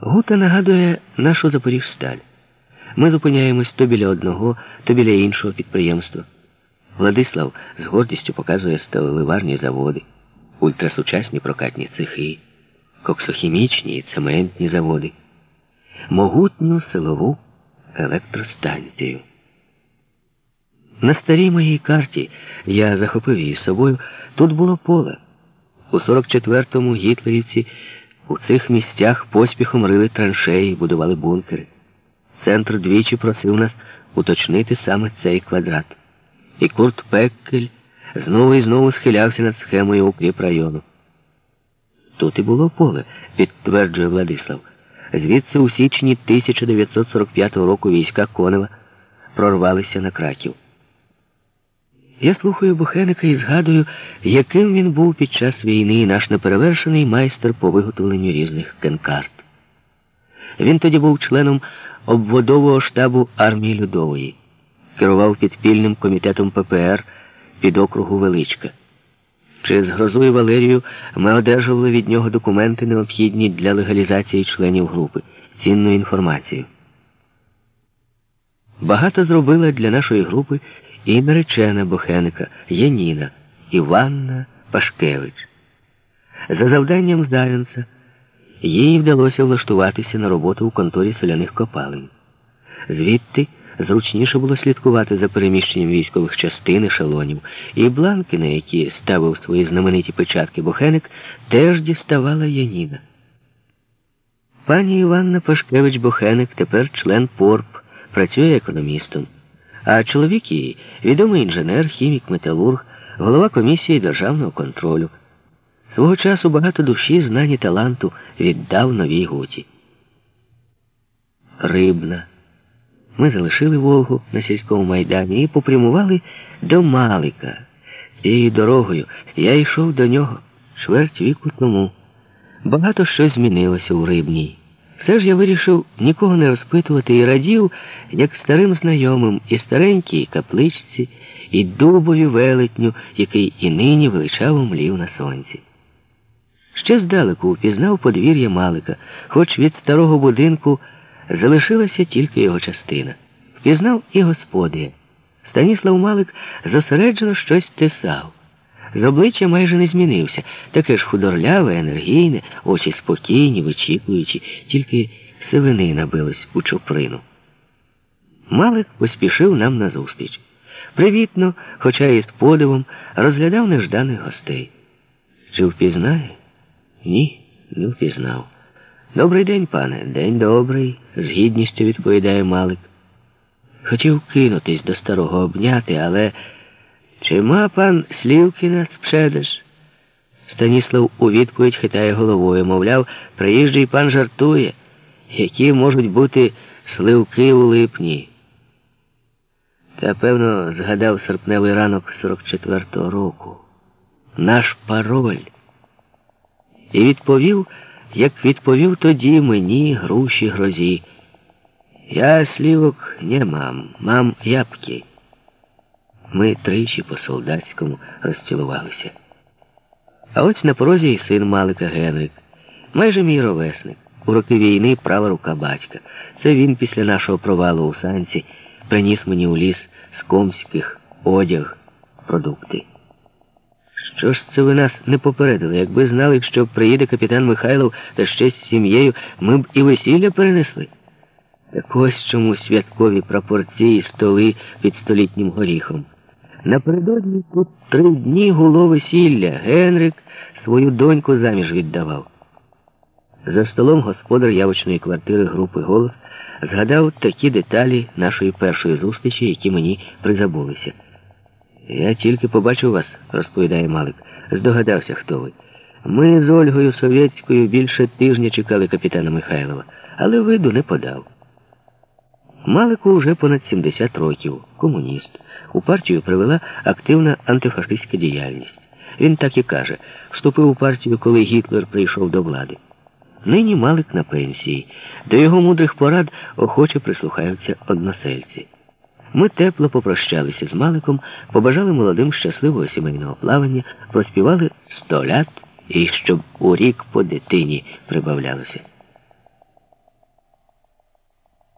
Гута нагадує нашу Запоріжсталь. Ми зупиняємось то біля одного, то біля іншого підприємства. Владислав з гордістю показує сталеливарні заводи, ультрасучасні прокатні цехи, коксохімічні і цементні заводи, могутню силову електростанцію. На старій моїй карті я захопив її собою. Тут було поле. У 44-му гітлерівці у цих місцях поспіхом рили траншеї, будували бункери. Центр двічі просив нас уточнити саме цей квадрат. І Курт Пеккель знову і знову схилявся над схемою укріпрайону. Тут і було поле, підтверджує Владислав. Звідси у січні 1945 року війська Конева прорвалися на краків. Я слухаю Бухеника і згадую, яким він був під час війни наш неперевершений майстер по виготовленню різних кенкарт. Він тоді був членом обводового штабу армії Людової, керував підпільним комітетом ППР під округу Величка. Через грозу і Валерію ми одержували від нього документи, необхідні для легалізації членів групи, цінну інформацію. Багато зробила для нашої групи і наречена Бохеника Яніна Іванна Пашкевич. За завданням Зайонса їй вдалося влаштуватися на роботу у конторі соляних копалень. Звідти зручніше було слідкувати за переміщенням військових частин ешелонів, і бланки, на які ставив свої знамениті печатки Бохеник, теж діставала Яніна. Пані Іванна Пашкевич Бохеник тепер член ПОРП, працює економістом. А чоловік її відомий інженер, хімік, металург, голова комісії державного контролю. Свого часу багато душі, знані таланту віддав новій гуті. Рибна. Ми залишили Волгу на сільському майдані і попрямували до Малика. Цією дорогою я йшов до нього чверть віку тому. Багато що змінилося у рибній. Все ж я вирішив нікого не розпитувати і радів, як старим знайомим і старенькій капличці, і дубові велетню, який і нині величаво млів на сонці. Ще здалеку впізнав подвір'я Малика, хоч від старого будинку залишилася тільки його частина. Впізнав і господи. Станіслав Малик зосереджено щось тисав. З обличчя майже не змінився, таке ж худорляве, енергійне, очі спокійні, вичікуючі, тільки сивини набились у чуприну. Малик поспішив нам назустріч. Привітно, хоча і з подивом, розглядав нежданих гостей. Чи впізнає? Ні, не впізнав. Добрий день, пане, день добрий, з гідністю відповідає Малик. Хотів кинутись до старого обняти, але. Чи ма пан Слівкіна спшедеш? Станіслав у відповідь хитає головою, мовляв, приїжджий пан жартує, які можуть бути сливки у липні. Та, певно, згадав серпневий ранок 44-го року. Наш пароль. І відповів, як відповів тоді мені груші грозі. Я слівок не мам, мам ябки. Ми тричі по солдатському розцілувалися. А ось на порозі і син Малика Генрик, майже мій ровесник. У роки війни права рука батька. Це він після нашого провалу у санці приніс мені у ліс з комських одяг, продукти. Що ж це ви нас не попередили? Якби знали, що приїде капітан Михайлов та ще з сім'єю, ми б і весілля перенесли. Так ось чому святкові прапорці і столи під столітнім горіхом. Напередодні тут три дні гуло весілля. Генрик свою доньку заміж віддавав. За столом господар явочної квартири групи голос згадав такі деталі нашої першої зустрічі, які мені призабулися. Я тільки побачив вас, розповідає Малик. Здогадався, хто ви. Ми з Ольгою Совєтською більше тижня чекали капітана Михайлова, але виду не подав. Малику вже понад 70 років, комуніст. У партію привела активна антифашистська діяльність. Він так і каже, вступив у партію, коли Гітлер прийшов до влади. Нині Малик на пенсії. До його мудрих порад охоче прислухаються односельці. Ми тепло попрощалися з Маликом, побажали молодим щасливого сімейного плавання, проспівали сто лят і щоб у рік по дитині прибавлялося.